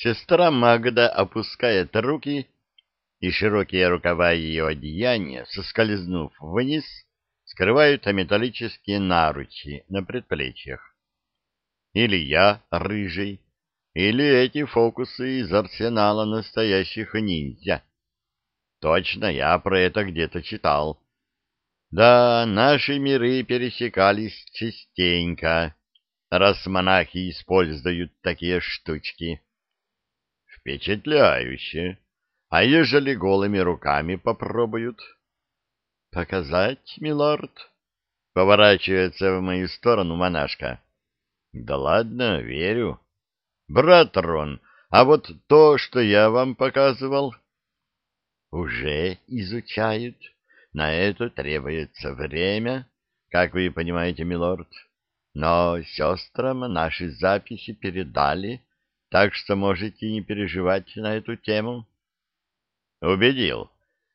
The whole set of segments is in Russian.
Сестра Магда опускает руки, и широкие рукава ее одеяния, соскользнув вниз, скрывают металлические наручи на предплечьях. Или я рыжий, или эти фокусы из арсенала настоящих ниндзя. Точно, я про это где-то читал. Да, наши миры пересекались частенько, раз монахи используют такие штучки. Впечатляюще. А ежели голыми руками попробуют? Показать, милорд? Поворачивается в мою сторону монашка. Да ладно, верю. Брат Рон, а вот то, что я вам показывал... Уже изучают. На это требуется время, как вы понимаете, милорд. Но сестрам наши записи передали, так что можете не переживать на эту тему. Убедил.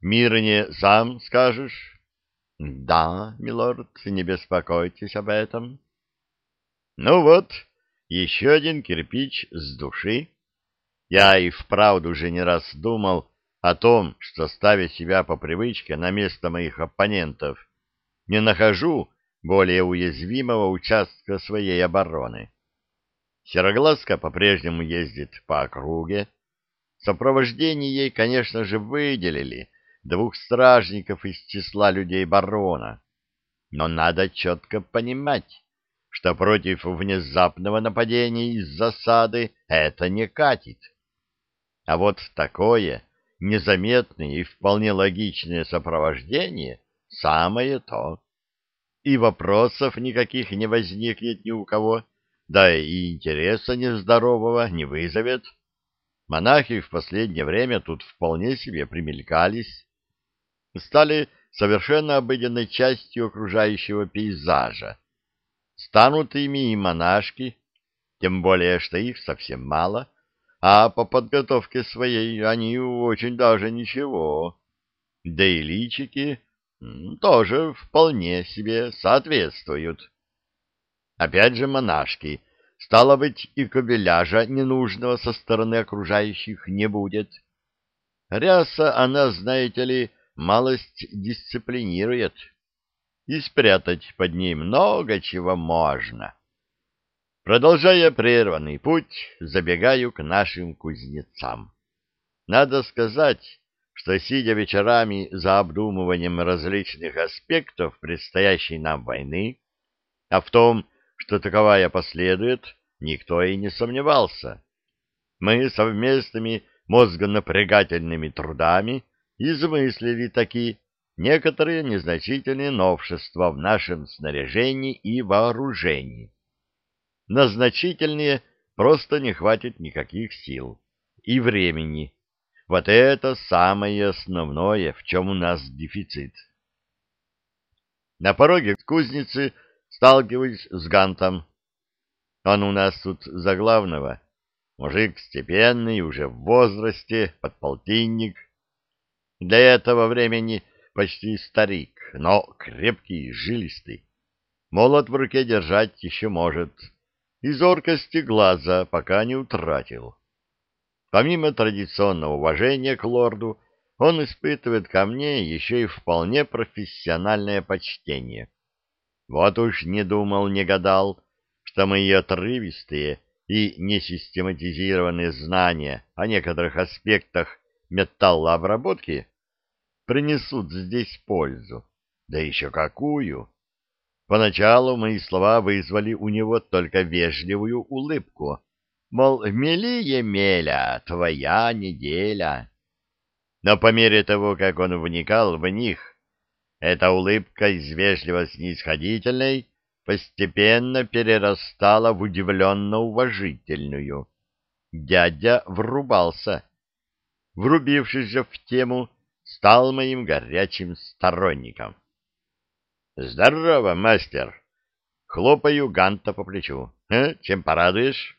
Мирне сам скажешь? Да, милорд, не беспокойтесь об этом. Ну вот, еще один кирпич с души. Я и вправду уже не раз думал о том, что, ставя себя по привычке на место моих оппонентов, не нахожу более уязвимого участка своей обороны. Сероглазка по-прежнему ездит по округе. В сопровождении ей, конечно же, выделили двух стражников из числа людей барона. Но надо четко понимать, что против внезапного нападения из засады это не катит. А вот такое незаметное и вполне логичное сопровождение — самое то. И вопросов никаких не возникнет ни у кого, да и интереса нездорового не вызовет. Монахи в последнее время тут вполне себе примелькались, стали совершенно обыденной частью окружающего пейзажа. Станут ими и монашки, тем более, что их совсем мало, а по подготовке своей они очень даже ничего. Да и личики тоже вполне себе соответствуют. Опять же монашки. Стало быть, и кобеляжа ненужного со стороны окружающих не будет. Ряса она, знаете ли, малость дисциплинирует. И спрятать под ней много чего можно. Продолжая прерванный путь, забегаю к нашим кузнецам. Надо сказать, что, сидя вечерами за обдумыванием различных аспектов предстоящей нам войны, а в том, что таковая последует, никто и не сомневался. Мы совместными мозгонапрягательными трудами измыслили такие некоторые незначительные новшества в нашем снаряжении и вооружении. На значительные просто не хватит никаких сил и времени. Вот это самое основное, в чем у нас дефицит. На пороге кузницы сталкиваюсь с Гантом. Он у нас тут за главного. Мужик степенный, уже в возрасте, подполтинник. Для этого времени почти старик, но крепкий, жилистый. Молот в руке держать еще может. И зоркости глаза пока не утратил. Помимо традиционного уважения к лорду, он испытывает ко мне еще и вполне профессиональное почтение. Вот уж не думал, не гадал, что мои отрывистые и несистематизированные знания о некоторых аспектах металлообработки принесут здесь пользу. Да еще какую! Поначалу мои слова вызвали у него только вежливую улыбку, мол, мели Емеля, твоя неделя. Но по мере того, как он вникал в них, эта улыбка из вежливо-снисходительной постепенно перерастала в удивленно-уважительную. Дядя врубался. Врубившись же в тему, стал моим горячим сторонником. — Здорово, мастер! — хлопаю Ганта по плечу. «Э, — Чем порадуешь?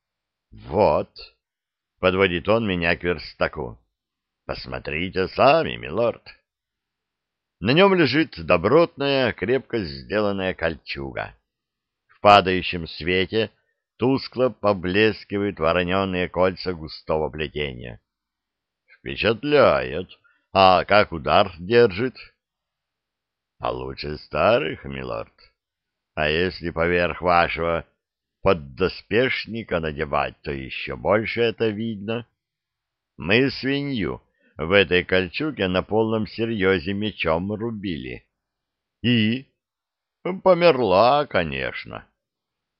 — Вот, — подводит он меня к верстаку. — Посмотрите сами, милорд. На нем лежит добротная, крепко сделанная кольчуга. В падающем свете тускло поблескивают вороненые кольца густого плетения. Впечатляет. А как удар держит? А лучше старых, милорд. А если поверх вашего поддоспешника надевать, то еще больше это видно. Мы свинью в этой кольчуге на полном серьезе мечом рубили. И? Померла, конечно.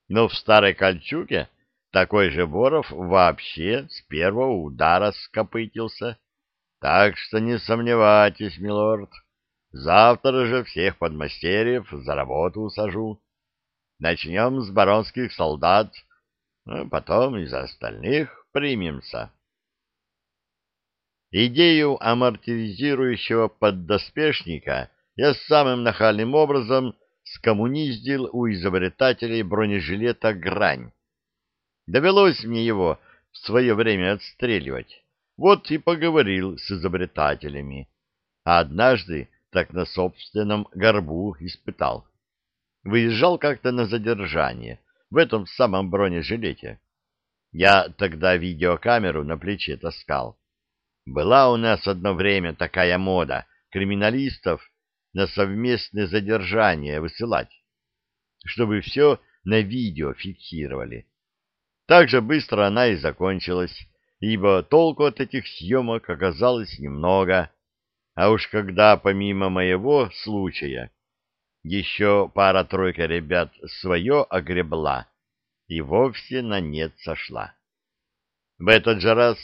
Но в старой кольчуге такой же Боров вообще с первого удара скопытился. Так что не сомневайтесь, милорд, завтра же всех подмастерьев за работу усажу. Начнем с баронских солдат, а потом из остальных примемся. Идею амортизирующего поддоспешника я самым нахальным образом скоммуниздил у изобретателей бронежилета «Грань». Довелось мне его в свое время отстреливать. Вот и поговорил с изобретателями. А однажды так на собственном горбу испытал. Выезжал как-то на задержание в этом самом бронежилете. Я тогда видеокамеру на плече таскал. Была у нас одно время такая мода криминалистов на совместное задержание высылать, чтобы все на видео фиксировали. Так же быстро она и закончилась, ибо толку от этих съемок оказалось немного, а уж когда помимо моего случая еще пара-тройка ребят свое огребла, и вовсе на нет сошла. В этот же раз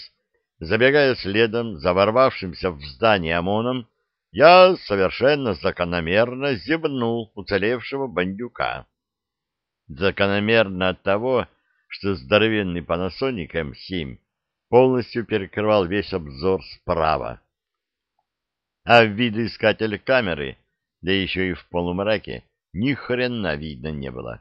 Забегая следом за ворвавшимся в здание ОМОНом, я совершенно закономерно зевнул уцелевшего бандюка. Закономерно от того, что здоровенный Panasonic М7 полностью перекрывал весь обзор справа. А в видоискатель камеры, да еще и в полумраке, ни хрена видно не было.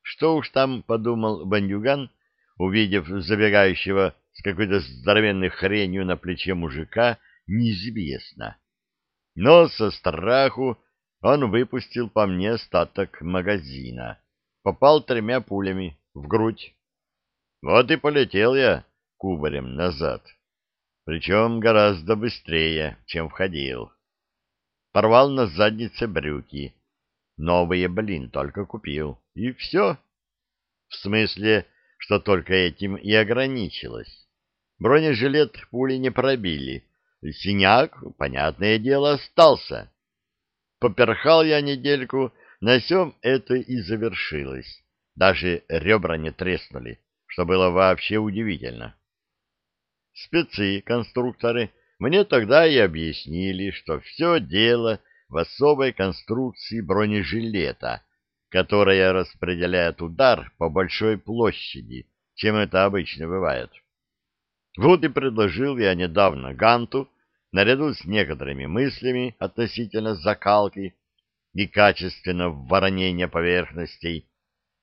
Что уж там подумал бандюган, увидев забегающего с какой-то здоровенной хренью на плече мужика, неизвестно. Но со страху он выпустил по мне остаток магазина. Попал тремя пулями в грудь. Вот и полетел я кубарем назад. Причем гораздо быстрее, чем входил. Порвал на заднице брюки. Новые, блин, только купил. И все. В смысле, что только этим и ограничилось. Бронежилет пули не пробили. Синяк, понятное дело, остался. Поперхал я недельку, на сём это и завершилось. Даже ребра не треснули, что было вообще удивительно. Спецы-конструкторы мне тогда и объяснили, что все дело в особой конструкции бронежилета, которая распределяет удар по большой площади, чем это обычно бывает. Вот и предложил я недавно Ганту, наряду с некоторыми мыслями относительно закалки и качественного воронения поверхностей,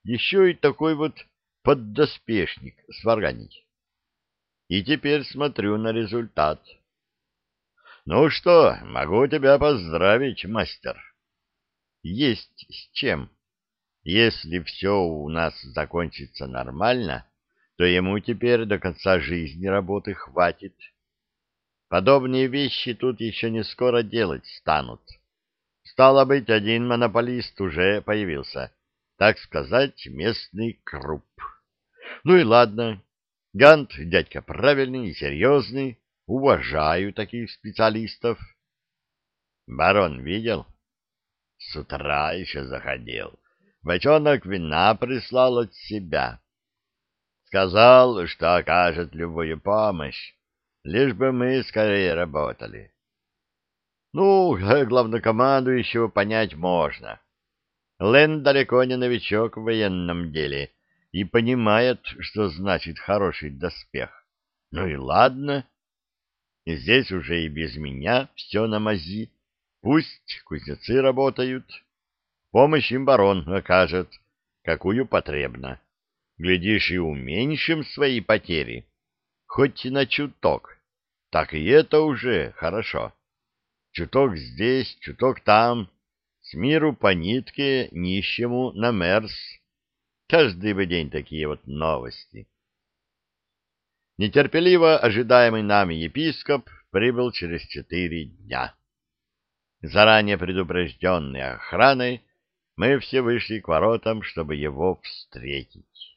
еще и такой вот поддоспешник сварганить. И теперь смотрю на результат. Ну что, могу тебя поздравить, мастер. Есть с чем. Если все у нас закончится нормально, то ему теперь до конца жизни работы хватит. Подобные вещи тут еще не скоро делать станут. Стало быть, один монополист уже появился, так сказать, местный круп. Ну и ладно, Гант дядька правильный и серьезный, уважаю таких специалистов. Барон видел? С утра еще заходил. Бочонок вина прислал от себя. Сказал, что окажет любую помощь, лишь бы мы скорее работали. Ну, главнокомандующего понять можно. Лен далеко не новичок в военном деле и понимает, что значит хороший доспех. Ну и ладно. Здесь уже и без меня все на мази. Пусть кузнецы работают. Помощь им барон окажет, какую потребно. Глядишь, и уменьшим свои потери, хоть на чуток. Так и это уже хорошо. Чуток здесь, чуток там, с миру по нитке, нищему на мерз. Каждый бы день такие вот новости. Нетерпеливо ожидаемый нами епископ прибыл через четыре дня. Заранее предупрежденные охраной, мы все вышли к воротам, чтобы его встретить.